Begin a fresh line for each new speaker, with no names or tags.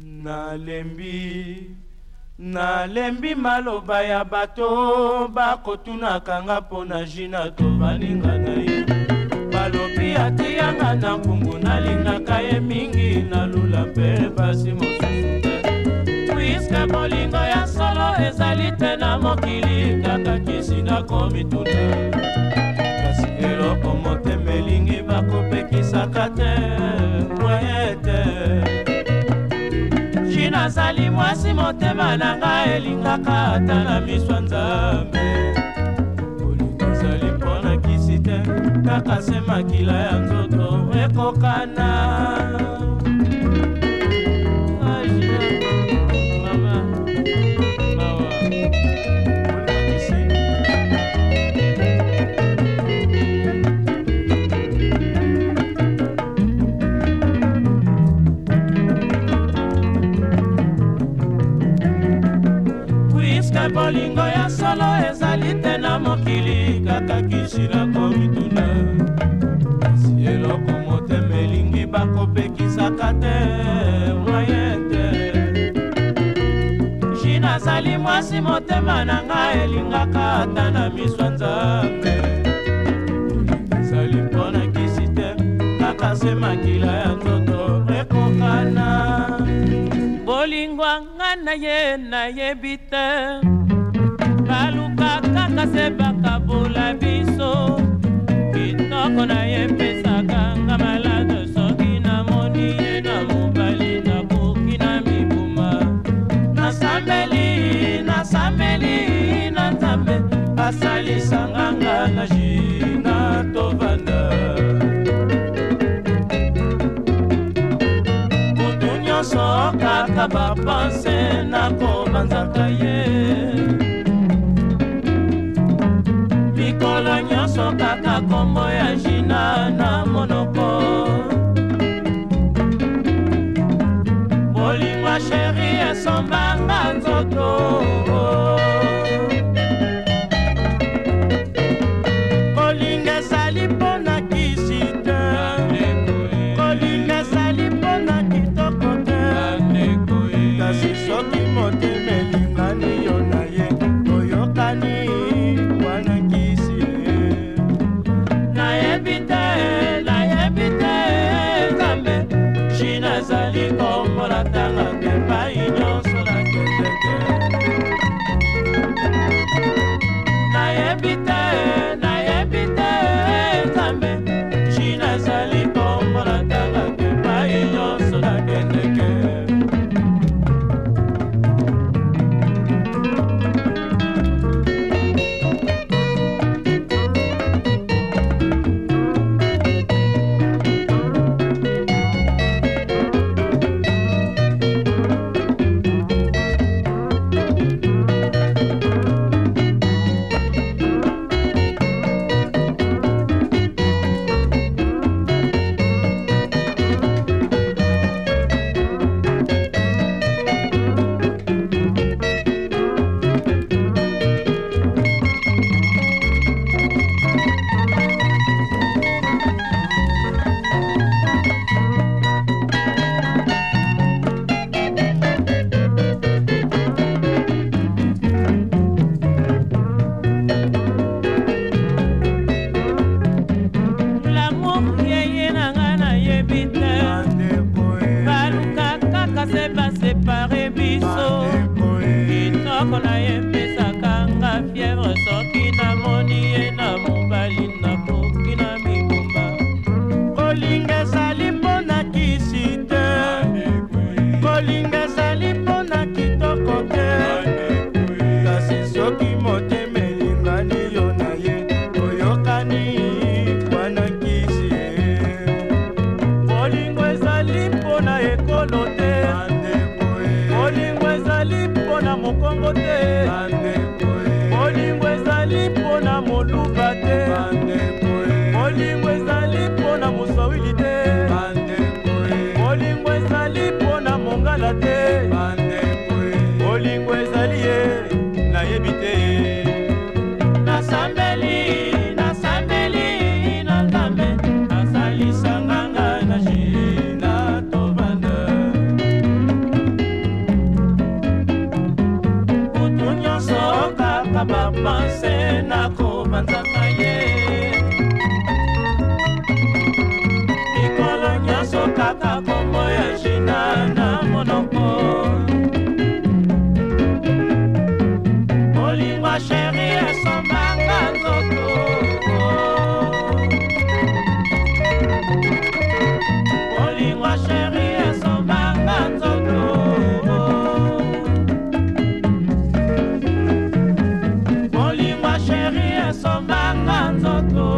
nalembi nalembi maloba ya bato bakotunaka nga mpo na jina to baninga na ye balobi atiyanga na nkungu nalingaka ye mingi nalula mpe basi mosusu te puiske bolingo ya solo ezali te na mokili kaka kisi nakomi tuna kasi eloko motema elingi bakopekisaka te nazali mwasi motema na nga elingaka ata na miswa nzambe kolekizali mpona kisi te kaka se makila ya nzoto ekokana natakisi nakomituna si eloko motema elingi bakopekisaka te mwaye te ji nazali mwasi motema na nga elingaka ata na miswa nzambe ezali mpona kisi te kaka se makila ya nzoto ekokana bolingwa nga na ye nayebi te baluka kaka se baka kopola biso kitoko na ye pesaka nga malade soki namoni ye na mobali nakoki na mibuma nasambeli nasambeli na nzambe asalisanga nga na jina tovanda kutu nyonso kaka bapanse na kobanzaka ye nazali kombola tanga bose basepare biso kitoko nayepesaka nga fievre soki namoni ye na mobali nakoki na mibumba olinga mokongo te bolingo e. ezali mpo na moluba te bolingo e. ezali mpo na mosawili te bolingo e. ezali mpo na mongala te bolingo a ko Santo.